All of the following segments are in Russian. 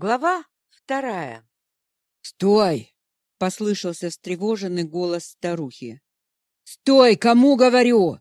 Глава вторая. «Стой!» — послышался встревоженный голос старухи. «Стой, кому говорю!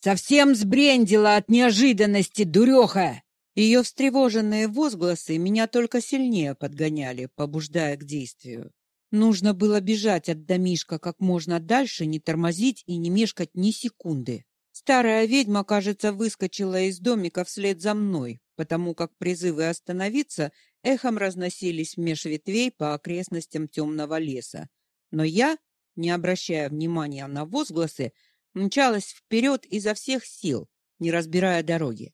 Совсем сбрендила от неожиданности, дуреха!» Ее встревоженные возгласы меня только сильнее подгоняли, побуждая к действию. Нужно было бежать от домишка как можно дальше, не тормозить и не мешкать ни секунды. Старая ведьма, кажется, выскочила из домика вслед за мной, потому как призывы остановиться эхом разносились меж ветвей по окрестностям темного леса. Но я, не обращая внимания на возгласы, мчалась вперед изо всех сил, не разбирая дороги.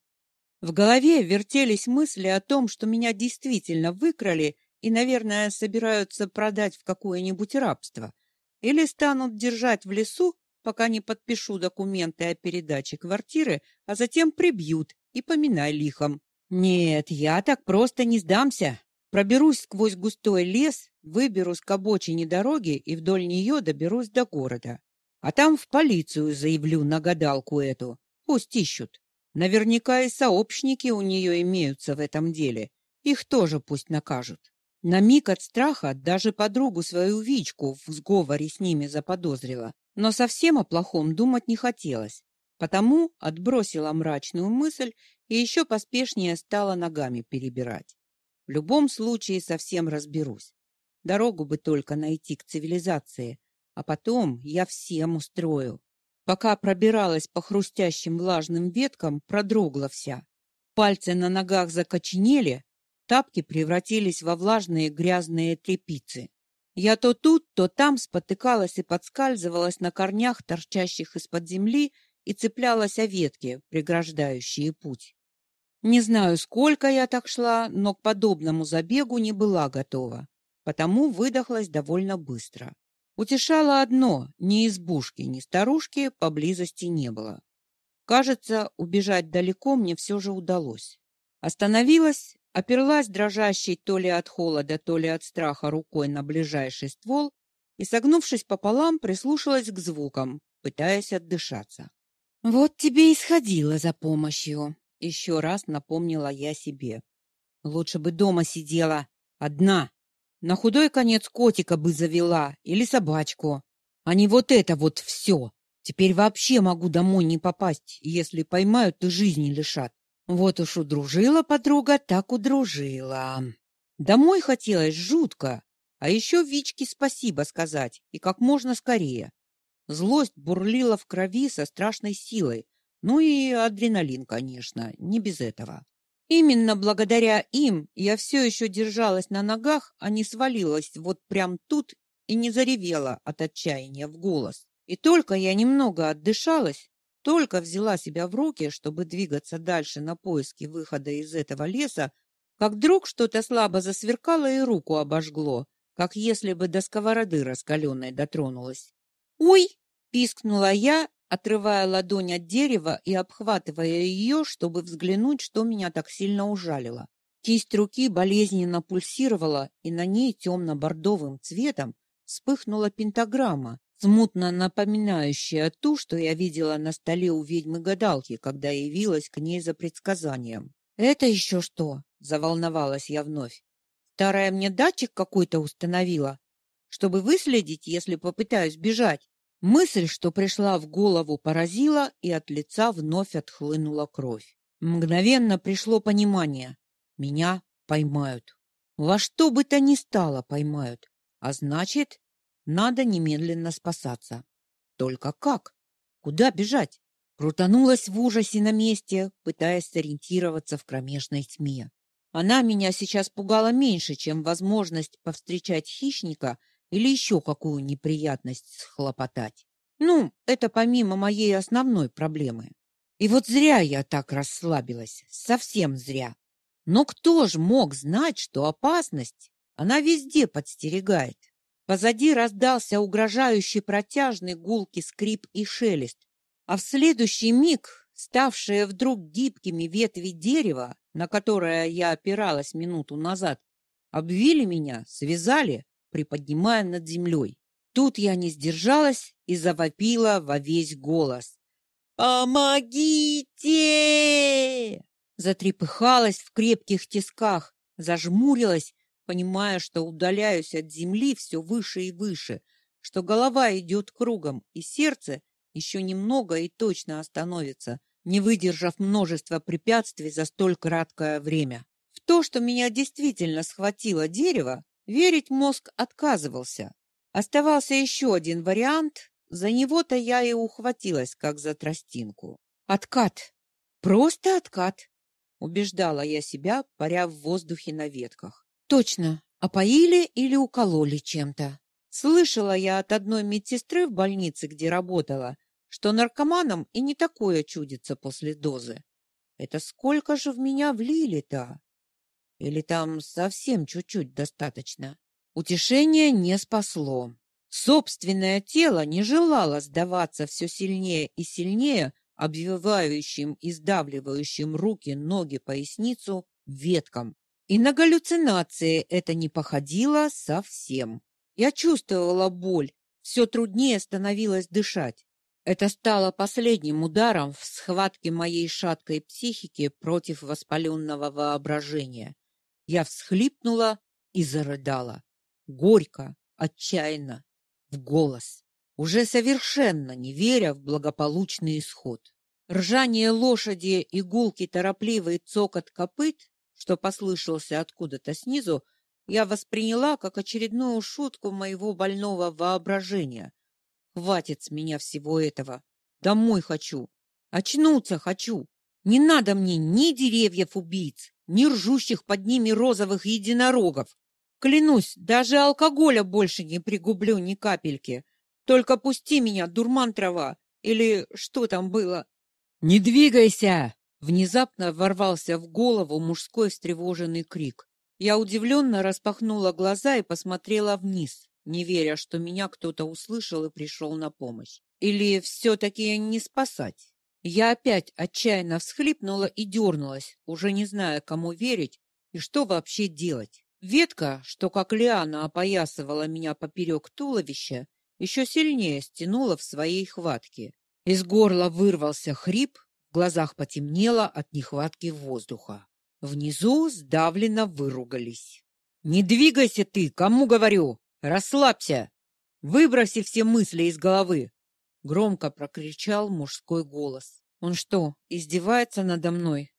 В голове вертелись мысли о том, что меня действительно выкрали и, наверное, собираются продать в какое-нибудь рабство или станут держать в лесу, пока не подпишу документы о передаче квартиры, а затем прибьют и поминай лихом. Нет, я так просто не сдамся. Проберусь сквозь густой лес, выберусь к обочине дороги и вдоль нее доберусь до города. А там в полицию заявлю на гадалку эту. Пусть ищут. Наверняка и сообщники у нее имеются в этом деле. Их тоже пусть накажут. На миг от страха даже подругу свою Вичку в сговоре с ними заподозрила, но совсем о плохом думать не хотелось. Потому отбросила мрачную мысль и еще поспешнее стала ногами перебирать. В любом случае совсем разберусь. Дорогу бы только найти к цивилизации, а потом я всем устрою. Пока пробиралась по хрустящим влажным веткам, продрогла вся. Пальцы на ногах закоченели, тапки превратились во влажные грязные тряпицы. Я то тут, то там спотыкалась и подскальзывалась на корнях, торчащих из-под земли, и цеплялась о ветки, преграждающие путь. Не знаю, сколько я так шла, но к подобному забегу не была готова, потому выдохлась довольно быстро. Утешало одно — ни избушки, ни старушки поблизости не было. Кажется, убежать далеко мне все же удалось. Остановилась, оперлась дрожащей то ли от холода, то ли от страха рукой на ближайший ствол и, согнувшись пополам, прислушалась к звукам, пытаясь отдышаться. Вот тебе и сходила за помощью, еще раз напомнила я себе. Лучше бы дома сидела, одна. На худой конец котика бы завела или собачку, а не вот это вот все. Теперь вообще могу домой не попасть, если поймают и жизни лишат. Вот уж удружила подруга, так удружила. Домой хотелось жутко, а еще Вичке спасибо сказать и как можно скорее. Злость бурлила в крови со страшной силой. Ну и адреналин, конечно, не без этого. Именно благодаря им я все еще держалась на ногах, а не свалилась вот прям тут и не заревела от отчаяния в голос. И только я немного отдышалась, только взяла себя в руки, чтобы двигаться дальше на поиски выхода из этого леса, как вдруг что-то слабо засверкало и руку обожгло, как если бы до сковороды раскаленной дотронулась. «Ой!» Пискнула я, отрывая ладонь от дерева и обхватывая ее, чтобы взглянуть, что меня так сильно ужалило. Кисть руки болезненно пульсировала, и на ней темно-бордовым цветом вспыхнула пентаграмма, смутно напоминающая ту, что я видела на столе у ведьмы-гадалки, когда явилась к ней за предсказанием. «Это еще что?» — заволновалась я вновь. «Старая мне датчик какой-то установила, чтобы выследить, если попытаюсь бежать». Мысль, что пришла в голову, поразила, и от лица вновь отхлынула кровь. Мгновенно пришло понимание. Меня поймают. Во что бы то ни стало поймают. А значит, надо немедленно спасаться. Только как? Куда бежать? Крутанулась в ужасе на месте, пытаясь сориентироваться в кромешной тьме. Она меня сейчас пугала меньше, чем возможность повстречать хищника или еще какую неприятность схлопотать. Ну, это помимо моей основной проблемы. И вот зря я так расслабилась, совсем зря. Но кто ж мог знать, что опасность, она везде подстерегает? Позади раздался угрожающий протяжный гулкий скрип и шелест, а в следующий миг ставшие вдруг гибкими ветви дерева, на которое я опиралась минуту назад, обвили меня, связали, приподнимая над землей. Тут я не сдержалась и завопила во весь голос. «Помогите!» Затрепыхалась в крепких тисках, зажмурилась, понимая, что удаляюсь от земли все выше и выше, что голова идет кругом, и сердце еще немного и точно остановится, не выдержав множества препятствий за столь краткое время. В то, что меня действительно схватило дерево, верить мозг отказывался. Оставался еще один вариант, за него-то я и ухватилась, как за тростинку. Откат. Просто откат, убеждала я себя, паря в воздухе на ветках. Точно, опоили или укололи чем-то. Слышала я от одной медсестры в больнице, где работала, что наркоманам и не такое чудится после дозы. Это сколько же в меня влили-то? Или там совсем чуть-чуть достаточно? Утешение не спасло. Собственное тело не желало сдаваться все сильнее и сильнее обвивающим и сдавливающим руки, ноги, поясницу веткам. И на галлюцинации это не походило совсем. Я чувствовала боль, все труднее становилось дышать. Это стало последним ударом в схватке моей шаткой психики против воспаленного воображения. Я всхлипнула и зарыдала. Горько, отчаянно, в голос, уже совершенно не веря в благополучный исход. Ржание лошади и гулкий торопливый цокот копыт, что послышался откуда-то снизу, я восприняла как очередную шутку моего больного воображения. Хватит с меня всего этого. Домой хочу. Очнуться хочу. Не надо мне ни деревьев-убийц, ни ржущих под ними розовых единорогов. Клянусь, даже алкоголя больше не пригублю ни капельки. Только пусти меня, дурман трава, или что там было? Не двигайся! Внезапно ворвался в голову мужской встревоженный крик. Я удивленно распахнула глаза и посмотрела вниз, не веря, что меня кто-то услышал и пришел на помощь. Или все-таки не спасать? Я опять отчаянно всхлипнула и дернулась, уже не зная, кому верить и что вообще делать. Ветка, что как лиана опоясывала меня поперек туловища, еще сильнее стянула в своей хватке. Из горла вырвался хрип, в глазах потемнело от нехватки воздуха. Внизу сдавленно выругались. «Не двигайся ты, кому говорю! Расслабься! Выброси все мысли из головы!» Громко прокричал мужской голос. «Он что, издевается надо мной?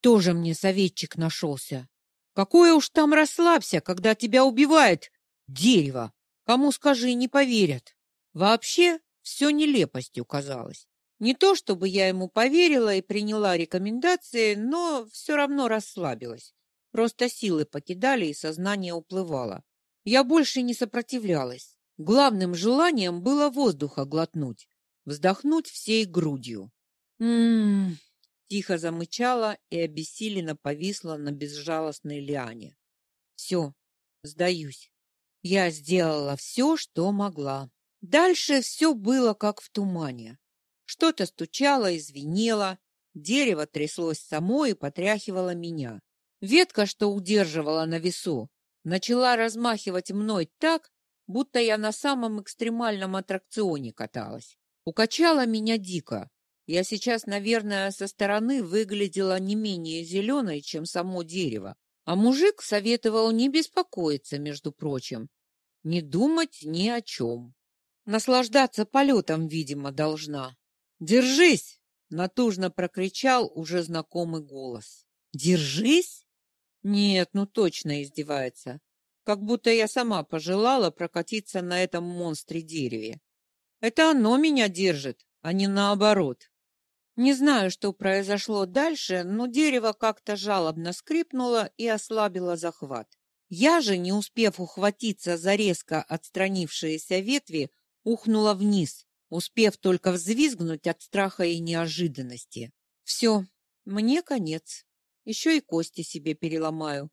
Тоже мне советчик нашелся. Какое уж там расслабься, когда тебя убивает дерево! Кому скажи, не поверят. Вообще, все нелепостью казалось. Не то чтобы я ему поверила и приняла рекомендации, но все равно расслабилась. Просто силы покидали и сознание уплывало. Я больше не сопротивлялась. Главным желанием было воздуха глотнуть, вздохнуть всей грудью. М-м, тихо замычала и обессиленно повисла на безжалостной лиане. Все, сдаюсь. Я сделала все, что могла. Дальше все было как в тумане. Что-то стучало и звенело, дерево тряслось само и потряхивало меня. Ветка, что удерживала на весу, начала размахивать мной так, будто я на самом экстремальном аттракционе каталась. Укачала меня дико. Я сейчас, наверное, со стороны выглядела не менее зеленой, чем само дерево. А мужик советовал не беспокоиться, между прочим, не думать ни о чем. Наслаждаться полетом, видимо, должна. «Держись!» — натужно прокричал уже знакомый голос. «Держись?» Нет, ну точно издевается. Как будто я сама пожелала прокатиться на этом монстре-дереве. Это оно меня держит, а не наоборот. Не знаю, что произошло дальше, но дерево как-то жалобно скрипнуло и ослабило захват. Я же, не успев ухватиться за резко отстранившиеся ветви, ухнула вниз, успев только взвизгнуть от страха и неожиданности. Все, мне конец. Еще и кости себе переломаю.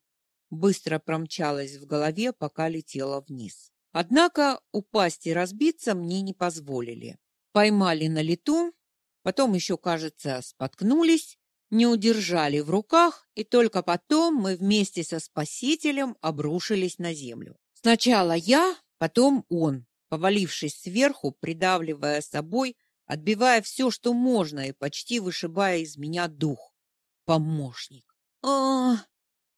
Быстро промчалась в голове, пока летела вниз. Однако упасть и разбиться мне не позволили. Поймали на лету, потом еще, кажется, споткнулись, не удержали в руках, и только потом мы вместе со спасителем обрушились на землю. Сначала я, потом он, повалившись сверху, придавливая собой, отбивая все, что можно, и почти вышибая из меня дух. Помощник. А,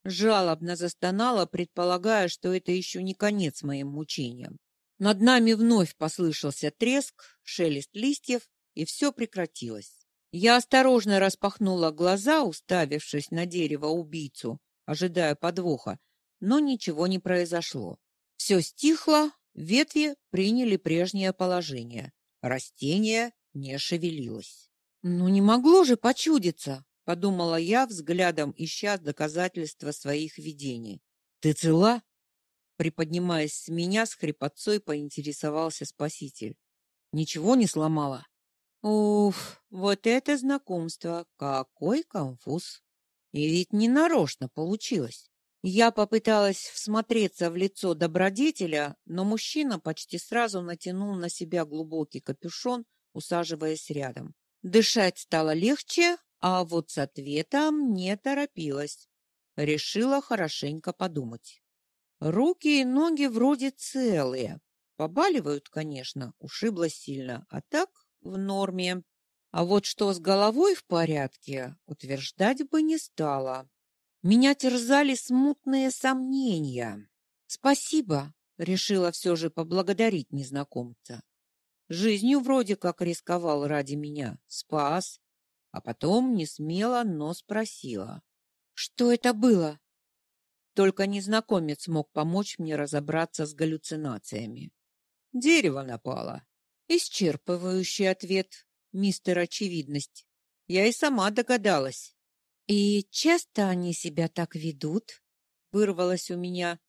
Жалобно застонала, предполагая, что это еще не конец моим мучениям. Над нами вновь послышался треск, шелест листьев, и все прекратилось. Я осторожно распахнула глаза, уставившись на дерево-убийцу, ожидая подвоха, но ничего не произошло. Все стихло, ветви приняли прежнее положение. Растение не шевелилось. «Ну не могло же почудиться!» — подумала я, взглядом ища доказательства своих видений. «Ты цела?» Приподнимаясь с меня, с хрипотцой поинтересовался спаситель. «Ничего не сломала?» Уф, вот это знакомство! Какой конфуз! И ведь не нарочно получилось. Я попыталась всмотреться в лицо добродетеля, но мужчина почти сразу натянул на себя глубокий капюшон, усаживаясь рядом. Дышать стало легче, а вот с ответом не торопилась. Решила хорошенько подумать. Руки и ноги вроде целые. Побаливают, конечно, ушибло сильно, а так в норме. А вот что с головой в порядке, утверждать бы не стала. Меня терзали смутные сомнения. Спасибо, решила все же поблагодарить незнакомца. Жизнью вроде как рисковал ради меня, спас, а потом не смело, но спросила. Что это было? Только незнакомец мог помочь мне разобраться с галлюцинациями. Дерево напало. Исчерпывающий ответ, мистер Очевидность. Я и сама догадалась. И часто они себя так ведут? Вырвалось у меня.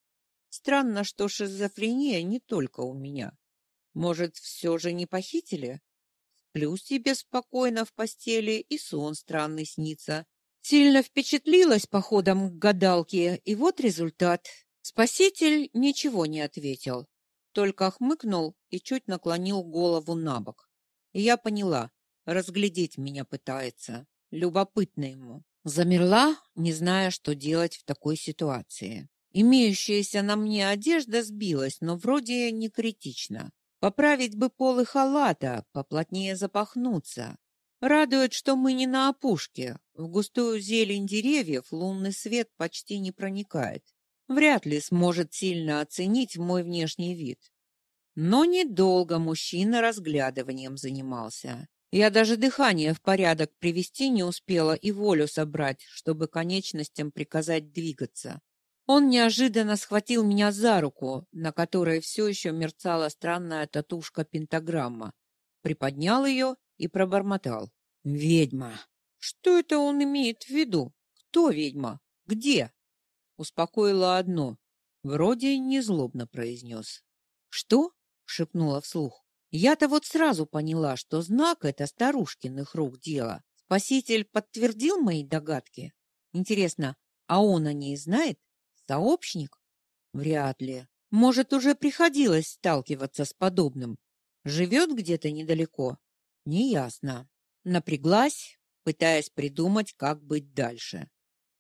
Странно, что шизофрения не только у меня. Может, все же не похитили? Сплю себе спокойно в постели, и сон странный снится. Сильно впечатлилась походом к гадалке, и вот результат. Спаситель ничего не ответил только хмыкнул и чуть наклонил голову на бок. И я поняла, разглядеть меня пытается. Любопытно ему. Замерла, не зная, что делать в такой ситуации. Имеющаяся на мне одежда сбилась, но вроде не критично. Поправить бы полы халата, поплотнее запахнуться. Радует, что мы не на опушке. В густую зелень деревьев лунный свет почти не проникает вряд ли сможет сильно оценить мой внешний вид. Но недолго мужчина разглядыванием занимался. Я даже дыхание в порядок привести не успела и волю собрать, чтобы конечностям приказать двигаться. Он неожиданно схватил меня за руку, на которой все еще мерцала странная татушка-пентаграмма, приподнял ее и пробормотал. «Ведьма!» «Что это он имеет в виду? Кто ведьма? Где?» Успокоило одно. Вроде незлобно произнес. «Что?» — шепнула вслух. «Я-то вот сразу поняла, что знак — это старушкиных рук дело. Спаситель подтвердил мои догадки? Интересно, а он о ней знает? Сообщник? Вряд ли. Может, уже приходилось сталкиваться с подобным. Живет где-то недалеко? Неясно. Напряглась, пытаясь придумать, как быть дальше.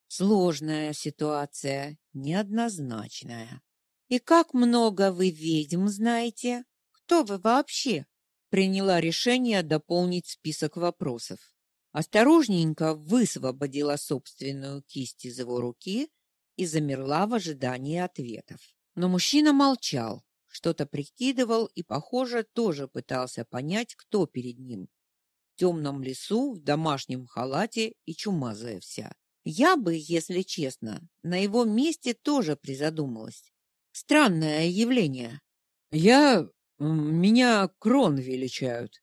Сложная ситуация, неоднозначная. И как много вы ведьм знаете? Кто вы вообще? Приняла решение дополнить список вопросов. Осторожненько высвободила собственную кисть из его руки и замерла в ожидании ответов. Но мужчина молчал, что-то прикидывал и, похоже, тоже пытался понять, кто перед ним. В темном лесу, в домашнем халате и чумазая вся. Я бы, если честно, на его месте тоже призадумалась. Странное явление. Я... меня Крон величают.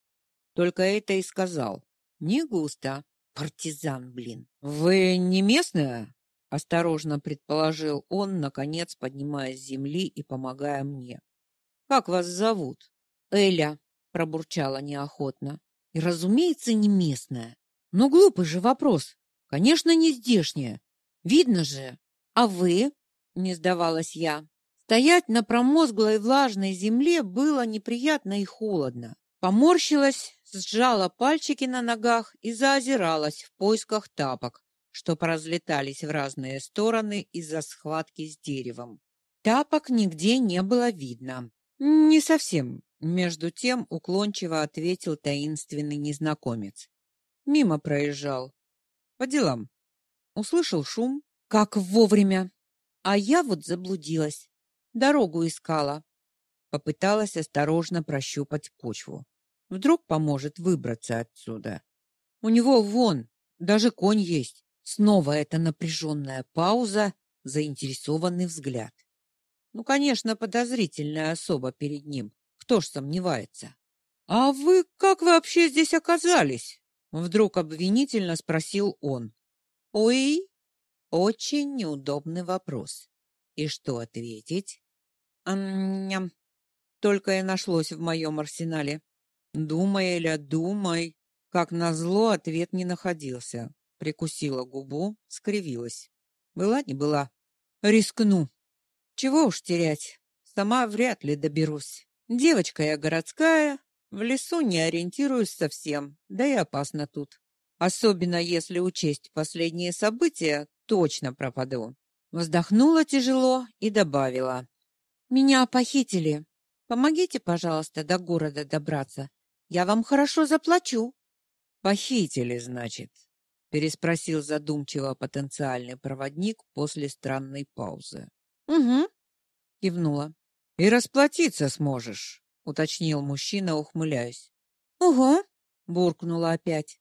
Только это и сказал. Не густо. Партизан, блин. Вы не местная? Осторожно предположил он, наконец поднимаясь с земли и помогая мне. Как вас зовут? Эля, пробурчала неохотно. И, разумеется, не местная. Но глупый же вопрос. Конечно, не здешняя. Видно же. А вы? Не сдавалась я. Стоять на промозглой влажной земле было неприятно и холодно. Поморщилась, сжала пальчики на ногах и заозиралась в поисках тапок, что поразлетались в разные стороны из-за схватки с деревом. Тапок нигде не было видно. Не совсем, между тем уклончиво ответил таинственный незнакомец. Мимо проезжал. По делам. Услышал шум, Как вовремя. А я вот заблудилась. Дорогу искала. Попыталась осторожно прощупать почву. Вдруг поможет выбраться отсюда. У него вон, даже конь есть. Снова эта напряженная пауза, заинтересованный взгляд. Ну, конечно, подозрительная особа перед ним. Кто ж сомневается? А вы как вообще здесь оказались? Вдруг обвинительно спросил он. Ой, очень неудобный вопрос. И что ответить? Ам-ням. Только и нашлось в моем арсенале. Думай, Эля, думай. Как назло, ответ не находился. Прикусила губу, скривилась. Была не была. Рискну. Чего уж терять. Сама вряд ли доберусь. Девочка я городская, в лесу не ориентируюсь совсем, да и опасно тут. Особенно если учесть последние события, точно пропаду. Вздохнула тяжело и добавила: Меня похитили. Помогите, пожалуйста, до города добраться. Я вам хорошо заплачу. Похитили, значит, переспросил задумчиво потенциальный проводник после странной паузы. Угу, кивнула. И расплатиться сможешь, уточнил мужчина, ухмыляясь. Угу, буркнула опять.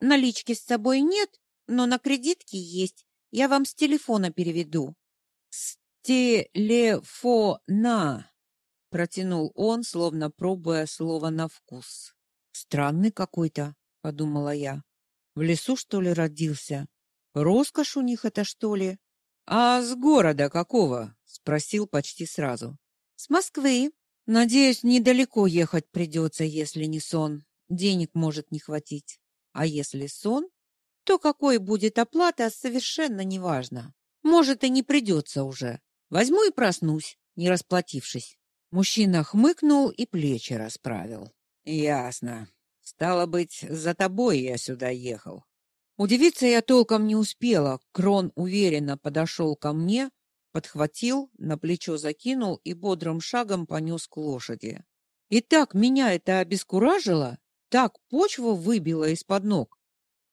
Налички с собой нет, но на кредитке есть. Я вам с телефона переведу. С телефона, протянул он, словно пробуя слово на вкус. Странный какой-то, подумала я. В лесу что ли родился? Роскошь у них это что ли? А с города какого? спросил почти сразу. С Москвы. Надеюсь, недалеко ехать придется, если не сон. Денег может не хватить. А если сон, то какой будет оплата, совершенно неважно. Может, и не придется уже. Возьму и проснусь, не расплатившись. Мужчина хмыкнул и плечи расправил. Ясно. Стало быть, за тобой я сюда ехал. Удивиться я толком не успела. Крон уверенно подошел ко мне, подхватил, на плечо закинул и бодрым шагом понес к лошади. И так меня это обескуражило, так почву выбило из-под ног.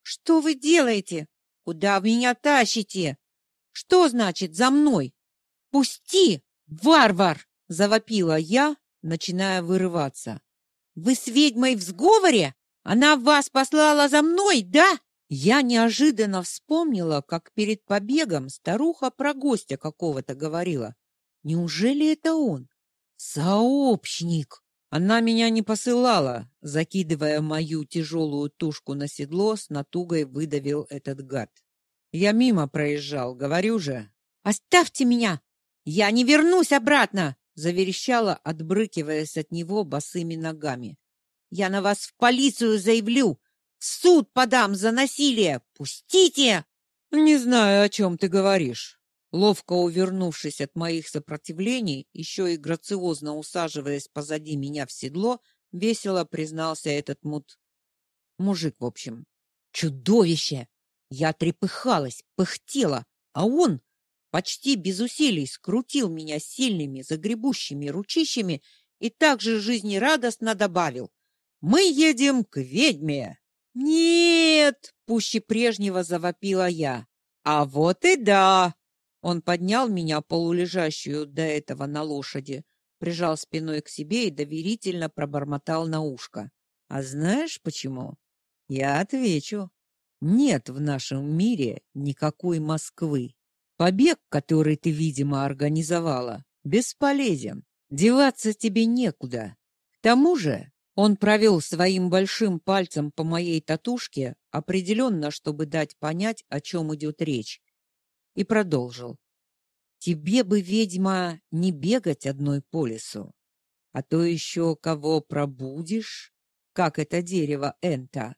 Что вы делаете? Куда вы меня тащите? Что значит за мной? Пусти, варвар, завопила я, начиная вырываться. Вы с ведьмой в сговоре? Она вас послала за мной, да? Я неожиданно вспомнила, как перед побегом старуха про гостя какого-то говорила. Неужели это он? Сообщник. Она меня не посылала, закидывая мою тяжелую тушку на седло, с натугой выдавил этот гад. Я мимо проезжал, говорю же. Оставьте меня. Я не вернусь обратно, заверещала, отбрыкиваясь от него босыми ногами. Я на вас в полицию заявлю, в суд подам за насилие. Пустите. Не знаю, о чем ты говоришь. Ловко увернувшись от моих сопротивлений, еще и грациозно усаживаясь позади меня в седло, весело признался этот мут мужик, в общем. Чудовище! Я трепыхалась, пыхтела, а он почти без усилий скрутил меня сильными загребущими ручищами и также жизнерадостно добавил: "Мы едем к ведьме". "Нет!" пуще прежнего завопила я. "А вот и да!" Он поднял меня полулежащую до этого на лошади, прижал спиной к себе и доверительно пробормотал на ушко. А знаешь почему? Я отвечу. Нет в нашем мире никакой Москвы. Побег, который ты, видимо, организовала, бесполезен. Деваться тебе некуда. К тому же, он провел своим большим пальцем по моей татушке, определенно, чтобы дать понять, о чем идет речь и продолжил. Тебе бы, ведьма, не бегать одной по лесу, а то еще кого пробудишь, как это дерево энта.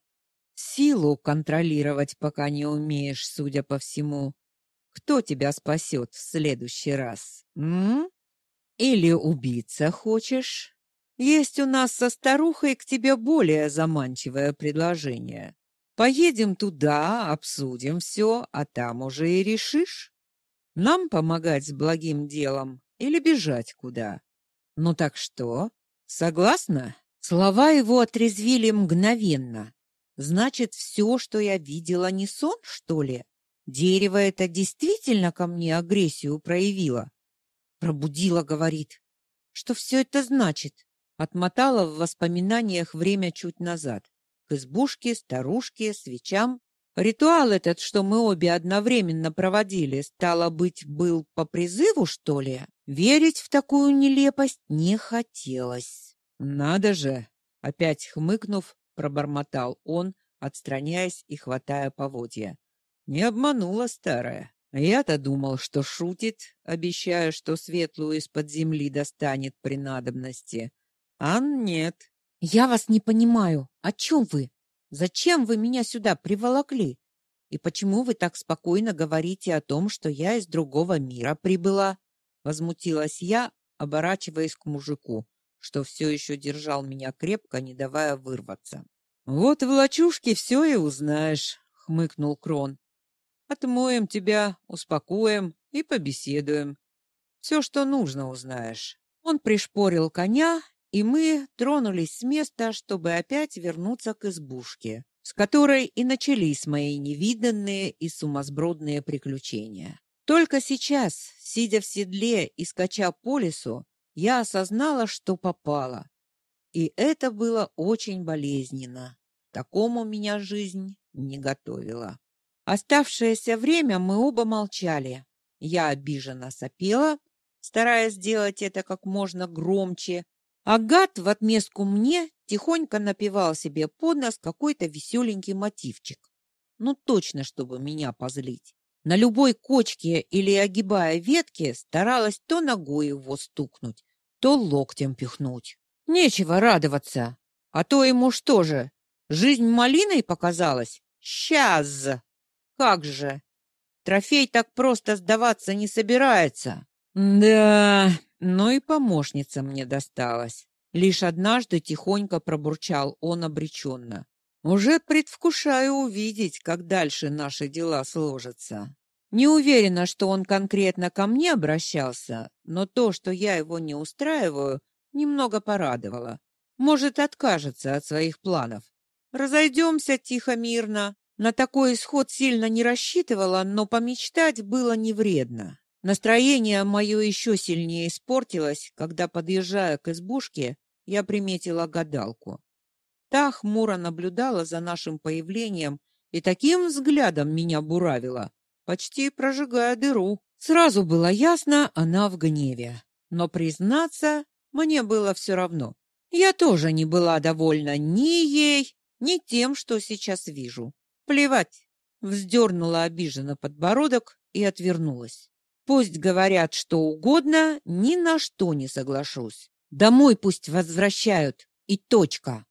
Силу контролировать пока не умеешь, судя по всему. Кто тебя спасет в следующий раз? М? Или убиться хочешь? Есть у нас со старухой к тебе более заманчивое предложение. Поедем туда, обсудим все, а там уже и решишь. Нам помогать с благим делом или бежать куда? Ну так что? Согласна? Слова его отрезвили мгновенно. Значит, все, что я видела, не сон, что ли? Дерево это действительно ко мне агрессию проявило. Пробудило, говорит. Что все это значит? Отмотала в воспоминаниях время чуть назад. К избушке, старушке, свечам. Ритуал этот, что мы обе одновременно проводили, стало быть, был по призыву, что ли? Верить в такую нелепость не хотелось. Надо же, опять хмыкнув, пробормотал он, отстраняясь и хватая поводья. Не обманула старая. Я-то думал, что шутит, обещая, что светлую из-под земли достанет при надобности. А нет. Я вас не понимаю. О чем вы? Зачем вы меня сюда приволокли? И почему вы так спокойно говорите о том, что я из другого мира прибыла? Возмутилась я, оборачиваясь к мужику, что все еще держал меня крепко, не давая вырваться. Вот в лачушке все и узнаешь, хмыкнул Крон. Отмоем тебя, успокоим и побеседуем. Все, что нужно, узнаешь. Он пришпорил коня, и мы тронулись с места, чтобы опять вернуться к избушке, с которой и начались мои невиданные и сумасбродные приключения. Только сейчас, сидя в седле и скача по лесу, я осознала, что попала. И это было очень болезненно. Такому меня жизнь не готовила. Оставшееся время мы оба молчали. Я обиженно сопела, стараясь сделать это как можно громче, Агат в отместку мне тихонько напевал себе под нос какой-то веселенький мотивчик. Ну точно, чтобы меня позлить. На любой кочке или огибая ветки старалась то ногой его стукнуть, то локтем пихнуть. Нечего радоваться. А то ему что же, жизнь малиной показалась? Сейчас! Как же! Трофей так просто сдаваться не собирается. Да, но и помощница мне досталась. Лишь однажды тихонько пробурчал он обреченно. Уже предвкушаю увидеть, как дальше наши дела сложатся. Не уверена, что он конкретно ко мне обращался, но то, что я его не устраиваю, немного порадовало. Может, откажется от своих планов. Разойдемся тихо-мирно. На такой исход сильно не рассчитывала, но помечтать было не вредно. Настроение мое еще сильнее испортилось, когда, подъезжая к избушке, я приметила гадалку. Та хмуро наблюдала за нашим появлением и таким взглядом меня буравила, почти прожигая дыру. Сразу было ясно, она в гневе. Но, признаться, мне было все равно. Я тоже не была довольна ни ей, ни тем, что сейчас вижу. Плевать. Вздернула обиженно подбородок и отвернулась. Пусть говорят что угодно, ни на что не соглашусь. Домой пусть возвращают, и точка.